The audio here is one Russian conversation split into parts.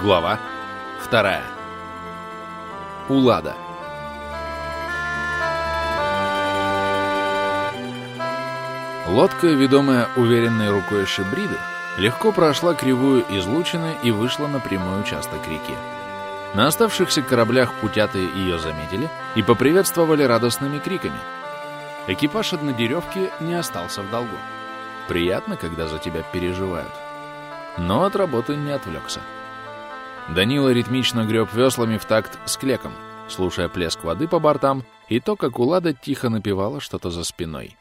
Глава вторая. Улада. Лодка, ведомая уверенной рукой Шибриды, легко прошла кривую излучины и вышла на прямой участок реки. На оставшихся кораблях путятые ее заметили и поприветствовали радостными криками. Экипаж однодеревки не остался в долгу. Приятно, когда за тебя переживают. Но от работы не отвлекся. Данила ритмично греб веслами в такт с клеком, слушая плеск воды по бортам и то, как Улада тихо напевала что-то за спиной.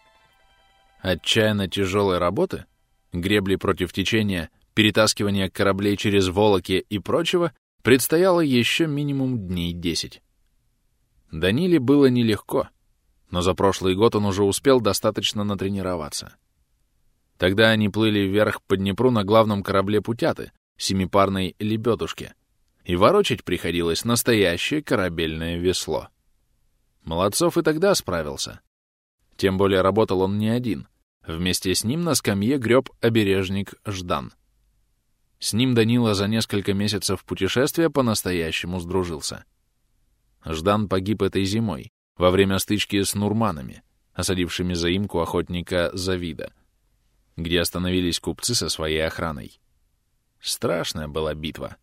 Отчаянно тяжелой работы, гребли против течения, перетаскивания кораблей через волоки и прочего, предстояло еще минимум дней десять. Даниле было нелегко, но за прошлый год он уже успел достаточно натренироваться. Тогда они плыли вверх по Днепру на главном корабле Путяты, семипарной лебедушке, и ворочать приходилось настоящее корабельное весло. Молодцов и тогда справился. Тем более работал он не один. Вместе с ним на скамье греб обережник Ждан. С ним Данила за несколько месяцев путешествия по-настоящему сдружился. Ждан погиб этой зимой, во время стычки с нурманами, осадившими заимку охотника Завида, где остановились купцы со своей охраной. Страшная была битва.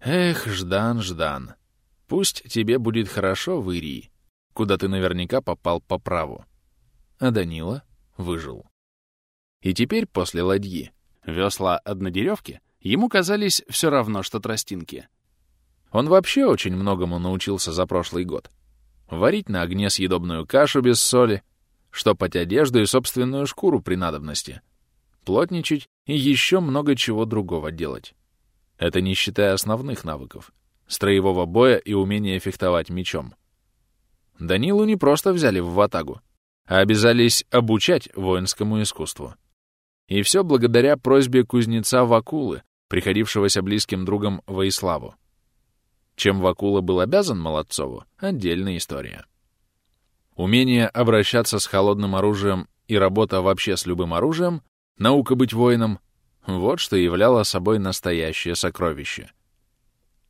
Эх, Ждан, Ждан, пусть тебе будет хорошо в Ирии, куда ты наверняка попал по праву. А Данила выжил. И теперь, после ладьи, весла однодеревки ему казались все равно, что тростинки. Он вообще очень многому научился за прошлый год. Варить на огне съедобную кашу без соли, штопать одежду и собственную шкуру при надобности — плотничать и еще много чего другого делать. Это не считая основных навыков — строевого боя и умения фехтовать мечом. Данилу не просто взяли в ватагу, а обязались обучать воинскому искусству. И все благодаря просьбе кузнеца Вакулы, приходившегося близким другом Воиславу. Чем Вакула был обязан Молодцову — отдельная история. Умение обращаться с холодным оружием и работа вообще с любым оружием Наука быть воином — вот что являло собой настоящее сокровище.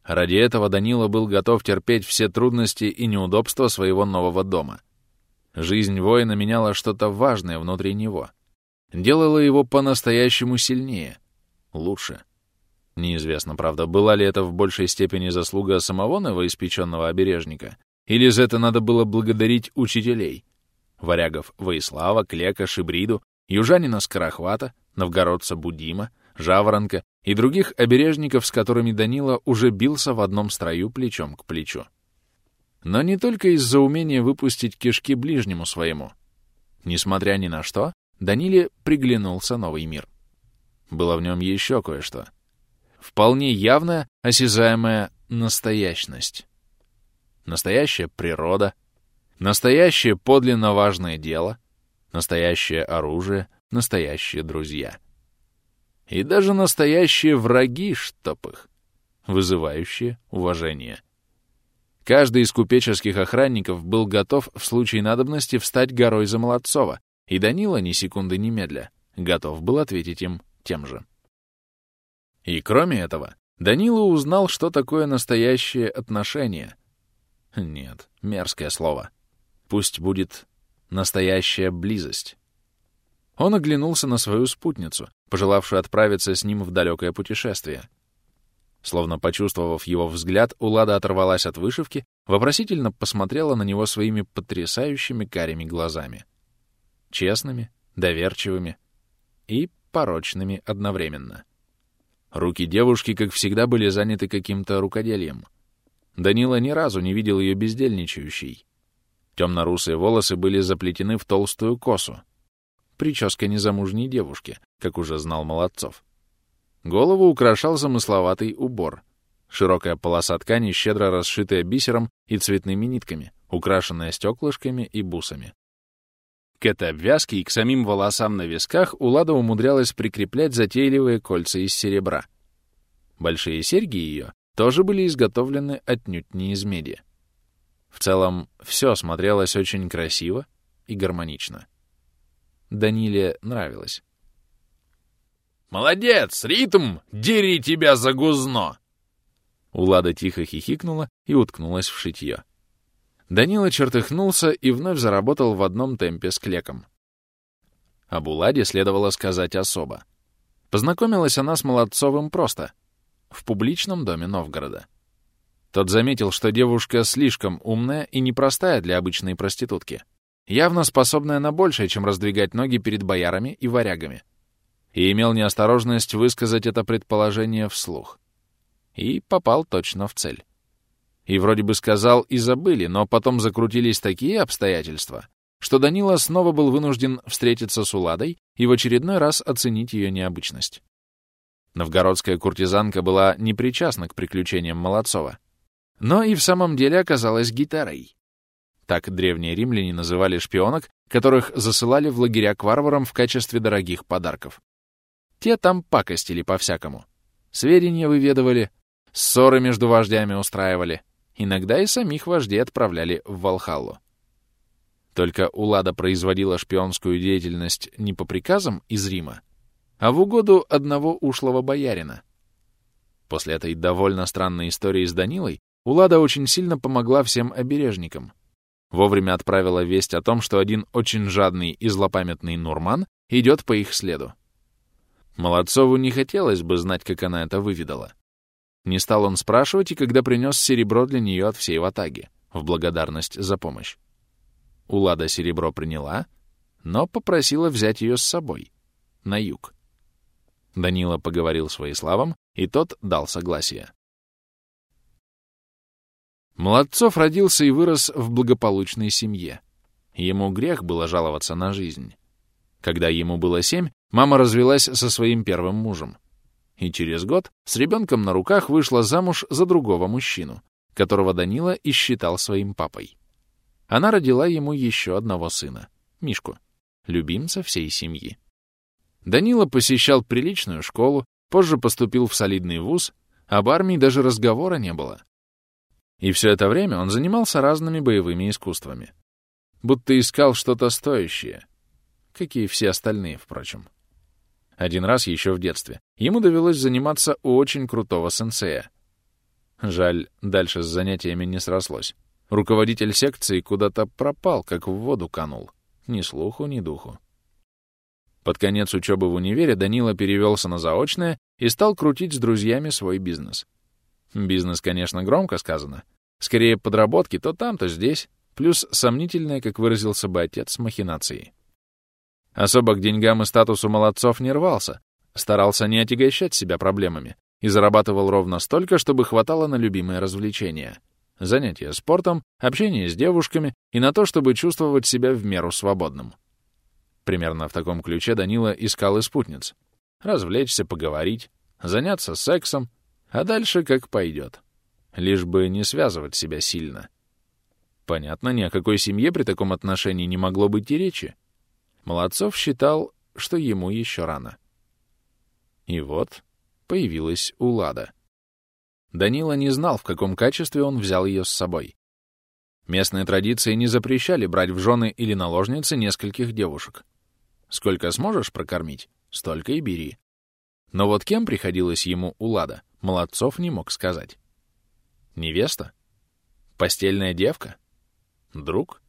Ради этого Данила был готов терпеть все трудности и неудобства своего нового дома. Жизнь воина меняла что-то важное внутри него. Делала его по-настоящему сильнее, лучше. Неизвестно, правда, была ли это в большей степени заслуга самого новоиспеченного обережника, или за это надо было благодарить учителей — варягов Воислава, Клека, Шибриду южанина Скорохвата, новгородца Будима, Жаворонка и других обережников, с которыми Данила уже бился в одном строю плечом к плечу. Но не только из-за умения выпустить кишки ближнему своему. Несмотря ни на что, Даниле приглянулся новый мир. Было в нем еще кое-что. Вполне явная, осязаемая настоящность. Настоящая природа, настоящее подлинно важное дело — настоящее оружие, настоящие друзья. И даже настоящие враги, чтоб их, вызывающие уважение. Каждый из купеческих охранников был готов в случае надобности встать горой за Молодцова, и Данила ни секунды немедля готов был ответить им тем же. И кроме этого, Данила узнал, что такое настоящее отношение. Нет, мерзкое слово. Пусть будет Настоящая близость. Он оглянулся на свою спутницу, пожелавшую отправиться с ним в далекое путешествие. Словно почувствовав его взгляд, Улада оторвалась от вышивки, вопросительно посмотрела на него своими потрясающими карими глазами. Честными, доверчивыми и порочными одновременно. Руки девушки, как всегда, были заняты каким-то рукоделием. Данила ни разу не видел ее бездельничающей. Темно-русые волосы были заплетены в толстую косу. Прическа незамужней девушки, как уже знал Молодцов. Голову украшал замысловатый убор. Широкая полоса ткани, щедро расшитая бисером и цветными нитками, украшенная стеклышками и бусами. К этой обвязке и к самим волосам на висках Улада умудрялась прикреплять затейливые кольца из серебра. Большие серьги ее тоже были изготовлены отнюдь не из меди. В целом, все смотрелось очень красиво и гармонично. Даниле нравилось. «Молодец! Ритм! Дери тебя за гузно!» Улада тихо хихикнула и уткнулась в шитье. Данила чертыхнулся и вновь заработал в одном темпе с клеком. Об Уладе следовало сказать особо. Познакомилась она с Молодцовым просто, в публичном доме Новгорода. Тот заметил, что девушка слишком умная и непростая для обычной проститутки, явно способная на большее, чем раздвигать ноги перед боярами и варягами, и имел неосторожность высказать это предположение вслух. И попал точно в цель. И вроде бы сказал и забыли, но потом закрутились такие обстоятельства, что Данила снова был вынужден встретиться с Уладой и в очередной раз оценить ее необычность. Новгородская куртизанка была не причастна к приключениям Молодцова, но и в самом деле оказалась гитарой. Так древние римляне называли шпионок, которых засылали в лагеря к варварам в качестве дорогих подарков. Те там пакостили по-всякому. Сведения выведывали, ссоры между вождями устраивали, иногда и самих вождей отправляли в Валхаллу. Только Улада производила шпионскую деятельность не по приказам из Рима, а в угоду одного ушлого боярина. После этой довольно странной истории с Данилой Улада очень сильно помогла всем обережникам. Вовремя отправила весть о том, что один очень жадный и злопамятный Нурман идет по их следу. Молодцову не хотелось бы знать, как она это выведала. Не стал он спрашивать, и когда принес серебро для нее от всей ватаги, в благодарность за помощь. Улада серебро приняла, но попросила взять ее с собой, на юг. Данила поговорил с Воиславом, и тот дал согласие. Молодцов родился и вырос в благополучной семье. Ему грех было жаловаться на жизнь. Когда ему было семь, мама развелась со своим первым мужем. И через год с ребенком на руках вышла замуж за другого мужчину, которого Данила и считал своим папой. Она родила ему еще одного сына, Мишку, любимца всей семьи. Данила посещал приличную школу, позже поступил в солидный вуз, об армии даже разговора не было. И все это время он занимался разными боевыми искусствами. Будто искал что-то стоящее, как и все остальные, впрочем. Один раз еще в детстве ему довелось заниматься у очень крутого сенсея. Жаль, дальше с занятиями не срослось. Руководитель секции куда-то пропал, как в воду канул. Ни слуху, ни духу. Под конец учебы в универе Данила перевелся на заочное и стал крутить с друзьями свой бизнес. Бизнес, конечно, громко сказано. Скорее подработки то там, то здесь, плюс сомнительные, как выразился бы отец, махинации. Особо к деньгам и статусу молодцов не рвался, старался не отягощать себя проблемами и зарабатывал ровно столько, чтобы хватало на любимые развлечения — занятия спортом, общение с девушками и на то, чтобы чувствовать себя в меру свободным. Примерно в таком ключе Данила искал и спутниц. Развлечься, поговорить, заняться сексом, а дальше как пойдет. Лишь бы не связывать себя сильно. Понятно, ни о какой семье при таком отношении не могло быть и речи. Молодцов считал, что ему еще рано. И вот появилась Улада. Данила не знал, в каком качестве он взял ее с собой. Местные традиции не запрещали брать в жены или наложницы нескольких девушек. Сколько сможешь прокормить, столько и бери. Но вот кем приходилось ему Улада, Молодцов не мог сказать. Невеста? Постельная девка? Друг?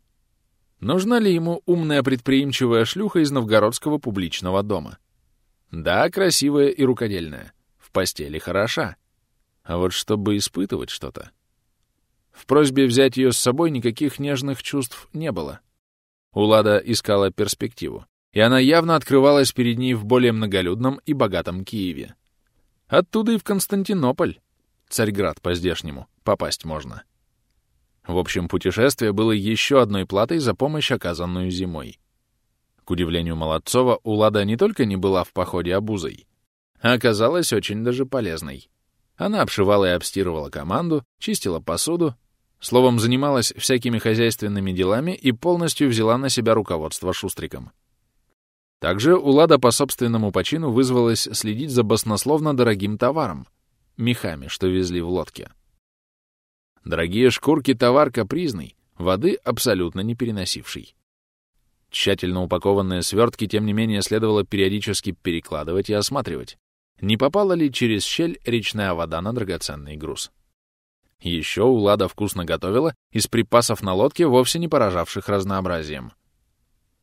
Нужна ли ему умная предприимчивая шлюха из новгородского публичного дома? Да, красивая и рукодельная. В постели хороша. А вот чтобы испытывать что-то... В просьбе взять ее с собой никаких нежных чувств не было. Улада искала перспективу, и она явно открывалась перед ней в более многолюдном и богатом Киеве. Оттуда и в Константинополь, Царьград по-здешнему, попасть можно. В общем, путешествие было еще одной платой за помощь, оказанную зимой. К удивлению Молодцова, Улада не только не была в походе обузой, а оказалась очень даже полезной. Она обшивала и обстирывала команду, чистила посуду, словом, занималась всякими хозяйственными делами и полностью взяла на себя руководство Шустриком. Также Улада по собственному почину вызвалась следить за баснословно дорогим товаром — мехами, что везли в лодке. Дорогие шкурки — товар капризный, воды абсолютно не переносивший. Тщательно упакованные свертки, тем не менее, следовало периодически перекладывать и осматривать не попала ли через щель речная вода на драгоценный груз. еще Улада вкусно готовила из припасов на лодке, вовсе не поражавших разнообразием.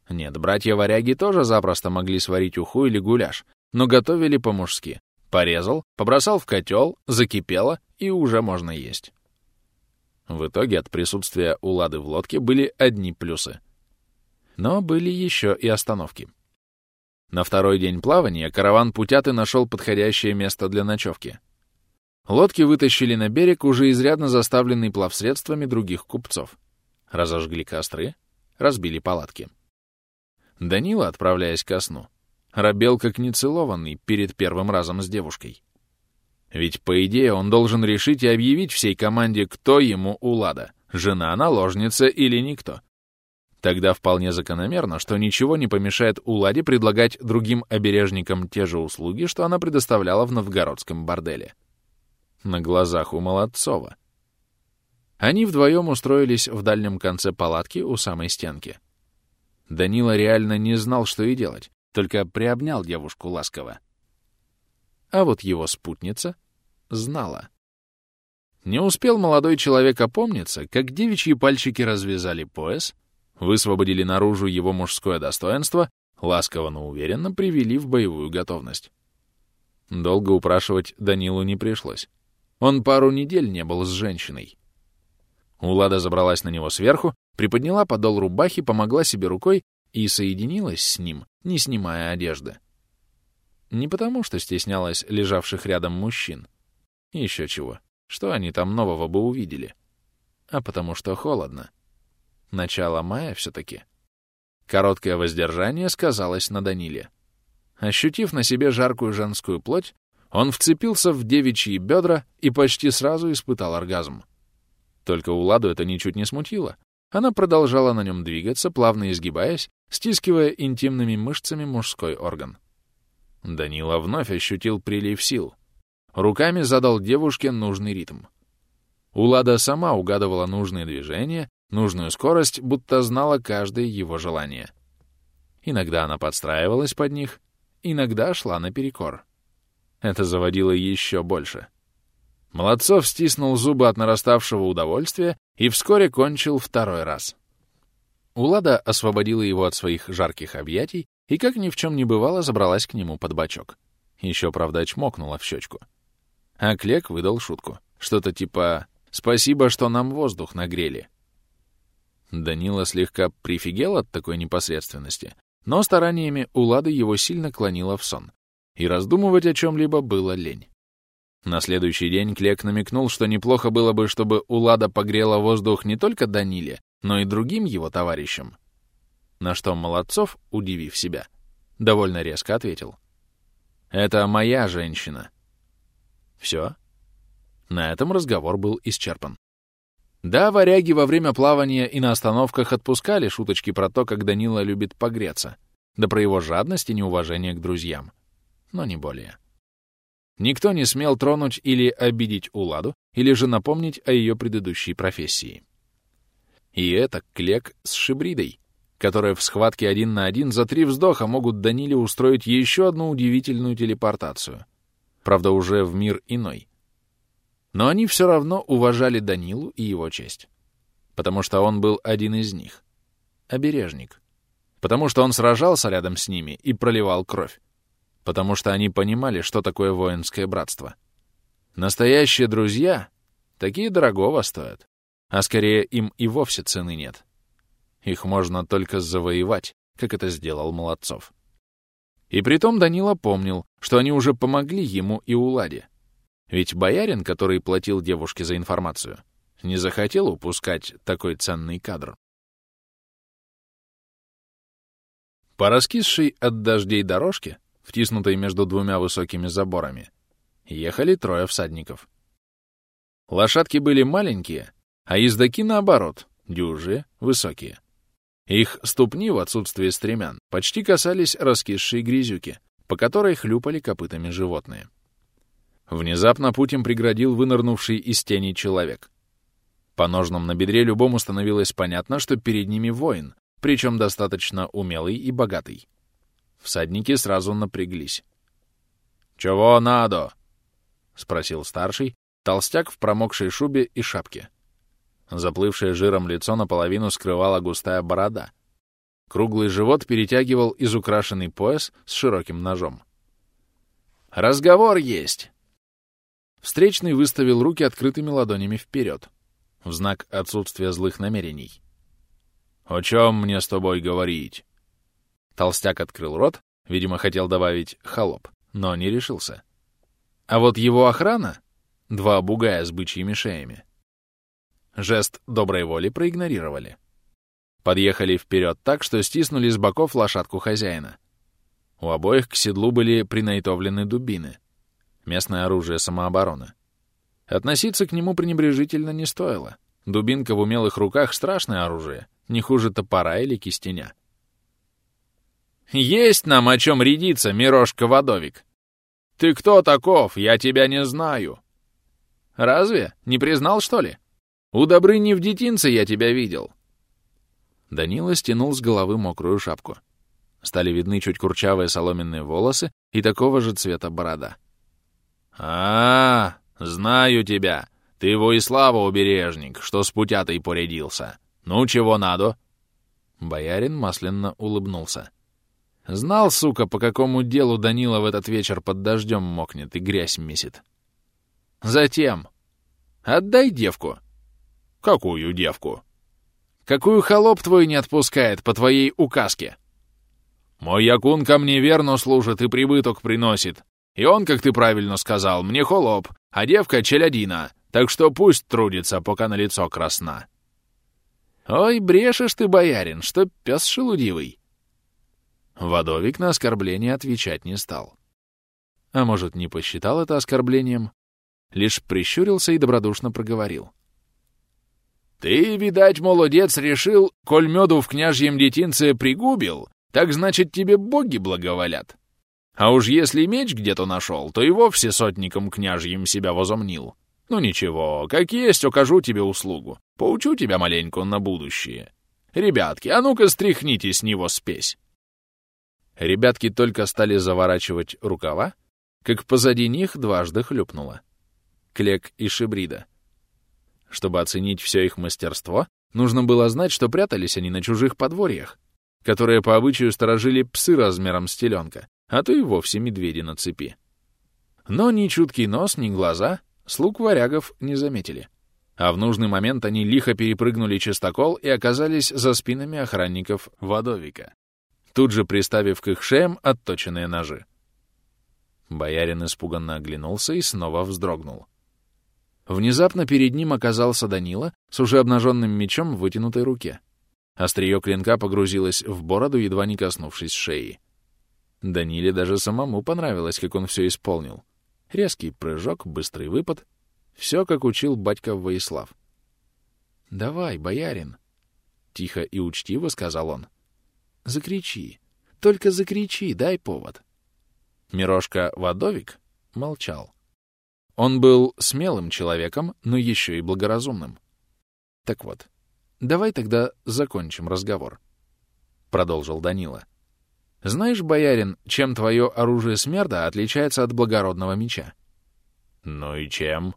Нет, братья-варяги тоже запросто могли сварить уху или гуляш, но готовили по-мужски. Порезал, побросал в котел, закипело, и уже можно есть. В итоге от присутствия Улады в лодке были одни плюсы. Но были еще и остановки. На второй день плавания караван Путяты нашел подходящее место для ночевки. Лодки вытащили на берег, уже изрядно заставленный плавсредствами других купцов. Разожгли костры, разбили палатки. Данила, отправляясь ко сну, робел как нецелованный перед первым разом с девушкой. Ведь, по идее, он должен решить и объявить всей команде, кто ему Улада — жена, наложница или никто. Тогда вполне закономерно, что ничего не помешает Уладе предлагать другим обережникам те же услуги, что она предоставляла в новгородском борделе. На глазах у Молодцова. Они вдвоем устроились в дальнем конце палатки у самой стенки. Данила реально не знал, что и делать, только приобнял девушку ласково. А вот его спутница знала. Не успел молодой человек опомниться, как девичьи пальчики развязали пояс, высвободили наружу его мужское достоинство, ласково, но уверенно привели в боевую готовность. Долго упрашивать Данилу не пришлось. Он пару недель не был с женщиной. Улада забралась на него сверху, приподняла подол рубахи, помогла себе рукой и соединилась с ним, не снимая одежды. Не потому, что стеснялась лежавших рядом мужчин. Еще чего. Что они там нового бы увидели? А потому что холодно. Начало мая все-таки. Короткое воздержание сказалось на Даниле. Ощутив на себе жаркую женскую плоть, он вцепился в девичьи бедра и почти сразу испытал оргазм. Только Уладу это ничуть не смутило. Она продолжала на нем двигаться, плавно изгибаясь, стискивая интимными мышцами мужской орган. Данила вновь ощутил прилив сил. Руками задал девушке нужный ритм. Улада сама угадывала нужные движения, нужную скорость, будто знала каждое его желание. Иногда она подстраивалась под них, иногда шла наперекор. Это заводило еще больше. Молодцов стиснул зубы от нараставшего удовольствия и вскоре кончил второй раз. Улада освободила его от своих жарких объятий и, как ни в чем не бывало, забралась к нему под бочок. Еще, правда, чмокнула в щечку. А Клек выдал шутку. Что-то типа «Спасибо, что нам воздух нагрели». Данила слегка прифигел от такой непосредственности, но стараниями Улады его сильно клонило в сон, и раздумывать о чем-либо было лень. На следующий день Клек намекнул, что неплохо было бы, чтобы Улада погрела воздух не только Даниле, но и другим его товарищам. На что Молодцов, удивив себя, довольно резко ответил. «Это моя женщина». Все. На этом разговор был исчерпан. Да, варяги во время плавания и на остановках отпускали шуточки про то, как Данила любит погреться, да про его жадность и неуважение к друзьям. Но не более. Никто не смел тронуть или обидеть Уладу, или же напомнить о ее предыдущей профессии. И это Клек с Шибридой, которые в схватке один на один за три вздоха могут Даниле устроить еще одну удивительную телепортацию. Правда, уже в мир иной. Но они все равно уважали Данилу и его честь. Потому что он был один из них. Обережник. Потому что он сражался рядом с ними и проливал кровь. Потому что они понимали, что такое воинское братство. Настоящие друзья такие дорогого стоят. А скорее им и вовсе цены нет. Их можно только завоевать, как это сделал Молодцов. И притом Данила помнил, что они уже помогли ему и Уладе. Ведь боярин, который платил девушке за информацию, не захотел упускать такой ценный кадр. По раскисшей от дождей дорожке, втиснутой между двумя высокими заборами, ехали трое всадников. Лошадки были маленькие, а ездаки, наоборот, дюжие, высокие. Их ступни в отсутствие стремян почти касались раскисшей грязюки, по которой хлюпали копытами животные. Внезапно путь преградил вынырнувший из тени человек. По ножнам на бедре любому становилось понятно, что перед ними воин, причем достаточно умелый и богатый. Всадники сразу напряглись. «Чего надо?» — спросил старший, Толстяк в промокшей шубе и шапке. Заплывшее жиром лицо наполовину скрывала густая борода. Круглый живот перетягивал изукрашенный пояс с широким ножом. «Разговор есть!» Встречный выставил руки открытыми ладонями вперед, в знак отсутствия злых намерений. «О чем мне с тобой говорить?» Толстяк открыл рот, видимо, хотел добавить «холоп», но не решился. А вот его охрана — два бугая с бычьими шеями. Жест доброй воли проигнорировали. Подъехали вперед так, что стиснули с боков лошадку хозяина. У обоих к седлу были принайтовлены дубины. Местное оружие самообороны. Относиться к нему пренебрежительно не стоило. Дубинка в умелых руках — страшное оружие, не хуже топора или кистеня. «Есть нам о чем рядиться, Мирошка Водовик!» «Ты кто таков? Я тебя не знаю!» «Разве? Не признал, что ли? У Добрыни в детинце я тебя видел!» Данила стянул с головы мокрую шапку. Стали видны чуть курчавые соломенные волосы и такого же цвета борода. а, -а, знаю тебя! Ты Воислава убережник, что с путятой порядился. Ну, чего надо?» Боярин масляно улыбнулся. Знал, сука, по какому делу Данила в этот вечер под дождем мокнет и грязь месит. Затем. Отдай девку. Какую девку? Какую холоп твой не отпускает по твоей указке? Мой якун ко мне верно служит и прибыток приносит. И он, как ты правильно сказал, мне холоп, а девка челядина, так что пусть трудится, пока на лицо красна. Ой, брешешь ты, боярин, что пес шелудивый. Водовик на оскорбление отвечать не стал. А может, не посчитал это оскорблением, лишь прищурился и добродушно проговорил. «Ты, видать, молодец, решил, коль меду в княжьем детинце пригубил, так значит, тебе боги благоволят. А уж если меч где-то нашел, то и вовсе сотником княжьим себя возомнил. Ну ничего, как есть, укажу тебе услугу. Поучу тебя маленько на будущее. Ребятки, а ну-ка стряхните с него спесь. Ребятки только стали заворачивать рукава, как позади них дважды хлюпнуло. Клек и Шибрида. Чтобы оценить все их мастерство, нужно было знать, что прятались они на чужих подворьях, которые по обычаю сторожили псы размером с теленка, а то и вовсе медведи на цепи. Но ни чуткий нос, ни глаза слуг варягов не заметили. А в нужный момент они лихо перепрыгнули чистокол и оказались за спинами охранников Водовика тут же приставив к их шеям отточенные ножи. Боярин испуганно оглянулся и снова вздрогнул. Внезапно перед ним оказался Данила с уже обнаженным мечом в вытянутой руке. Острие клинка погрузилось в бороду, едва не коснувшись шеи. Даниле даже самому понравилось, как он все исполнил. Резкий прыжок, быстрый выпад — все, как учил батька Воислав. «Давай, боярин!» — тихо и учтиво сказал он. Закричи. Только закричи, дай повод. Мирошка Водовик молчал. Он был смелым человеком, но еще и благоразумным. Так вот, давай тогда закончим разговор. Продолжил Данила. Знаешь, боярин, чем твое оружие смерда отличается от благородного меча? Ну и чем?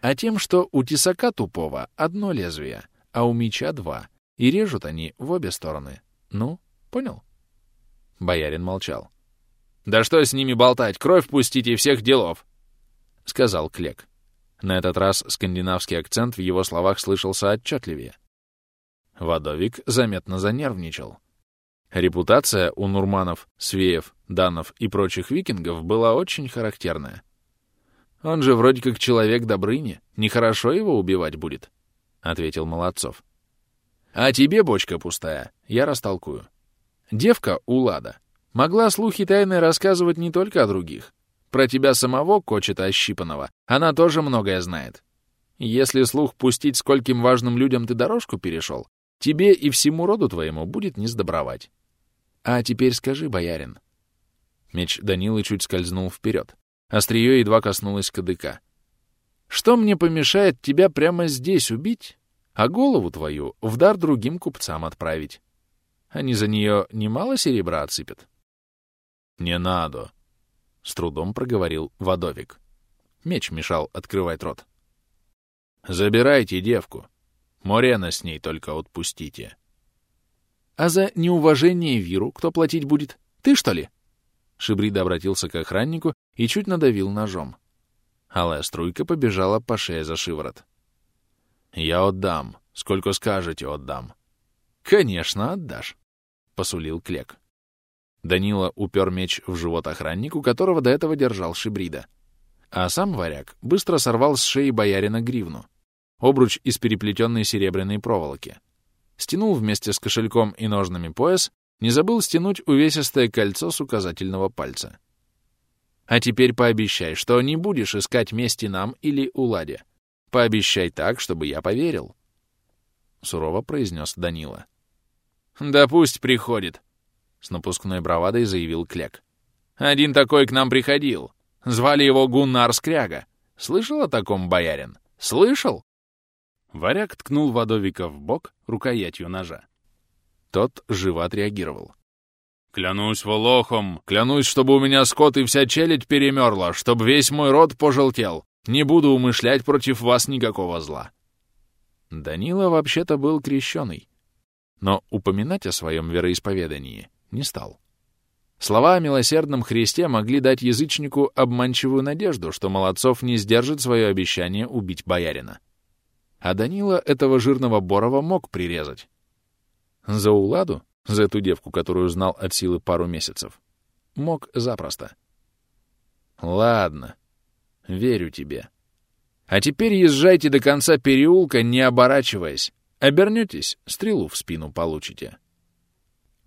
А тем, что у тесака тупого одно лезвие, а у меча два, и режут они в обе стороны. «Ну, понял?» Боярин молчал. «Да что с ними болтать? Кровь пустите всех делов!» — сказал Клек. На этот раз скандинавский акцент в его словах слышался отчетливее. Водовик заметно занервничал. Репутация у Нурманов, Свеев, Данов и прочих викингов была очень характерная. «Он же вроде как человек Добрыни, нехорошо его убивать будет», — ответил Молодцов. А тебе, бочка пустая, я растолкую. Девка Улада могла слухи тайны рассказывать не только о других. Про тебя самого, кочета ощипанного, она тоже многое знает. Если слух пустить, скольким важным людям ты дорожку перешел, тебе и всему роду твоему будет не сдобровать. А теперь скажи, боярин. Меч Данилы чуть скользнул вперед. Острие едва коснулось кадыка. Что мне помешает тебя прямо здесь убить, а голову твою в дар другим купцам отправить. Они за нее немало серебра отсыпят. — Не надо, — с трудом проговорил Водовик. Меч мешал открывать рот. «Забирайте девку. Морена с ней только отпустите». «А за неуважение Виру кто платить будет? Ты, что ли?» Шибрида обратился к охраннику и чуть надавил ножом. Алая струйка побежала по шее за шиворот. «Я отдам. Сколько скажете, отдам». «Конечно, отдашь», — посулил Клек. Данила упер меч в живот охраннику, которого до этого держал Шибрида. А сам варяг быстро сорвал с шеи боярина гривну, обруч из переплетенной серебряной проволоки. Стянул вместе с кошельком и ножными пояс, не забыл стянуть увесистое кольцо с указательного пальца. «А теперь пообещай, что не будешь искать мести нам или Уладе. Пообещай так, чтобы я поверил», — сурово произнес Данила. «Да пусть приходит», — с напускной бравадой заявил Клек. «Один такой к нам приходил. Звали его Гуннар Скряга. Слышал о таком, боярин? Слышал?» Варяг ткнул Водовика в бок рукоятью ножа. Тот живо отреагировал. «Клянусь волохом, клянусь, чтобы у меня скот и вся челядь перемерла, чтобы весь мой род пожелтел. Не буду умышлять против вас никакого зла». Данила вообще-то был крещеный, но упоминать о своем вероисповедании не стал. Слова о милосердном Христе могли дать язычнику обманчивую надежду, что Молодцов не сдержит свое обещание убить боярина. А Данила этого жирного Борова мог прирезать. За Уладу, за эту девку, которую знал от силы пару месяцев, мог запросто. Ладно, верю тебе. А теперь езжайте до конца переулка, не оборачиваясь. Обернетесь, стрелу в спину получите.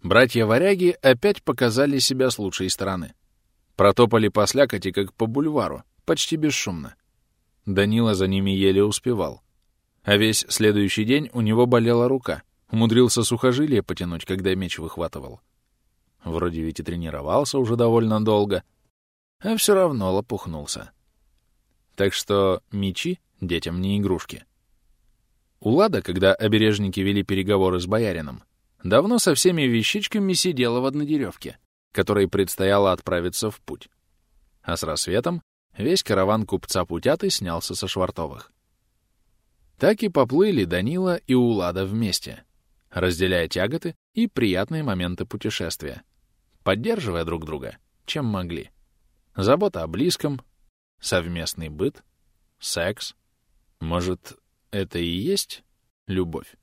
Братья-варяги опять показали себя с лучшей стороны. Протопали по слякоти, как по бульвару, почти бесшумно. Данила за ними еле успевал. А весь следующий день у него болела рука. Умудрился сухожилие потянуть, когда меч выхватывал. Вроде ведь и тренировался уже довольно долго, а все равно лопухнулся. Так что мечи детям не игрушки. Улада, когда обережники вели переговоры с боярином, давно со всеми вещичками сидела в однодеревке, которой предстояло отправиться в путь. А с рассветом весь караван купца Путяты снялся со швартовых. Так и поплыли Данила и Улада вместе, разделяя тяготы и приятные моменты путешествия, поддерживая друг друга, чем могли. Забота о близком, совместный быт, секс. Может, это и есть любовь?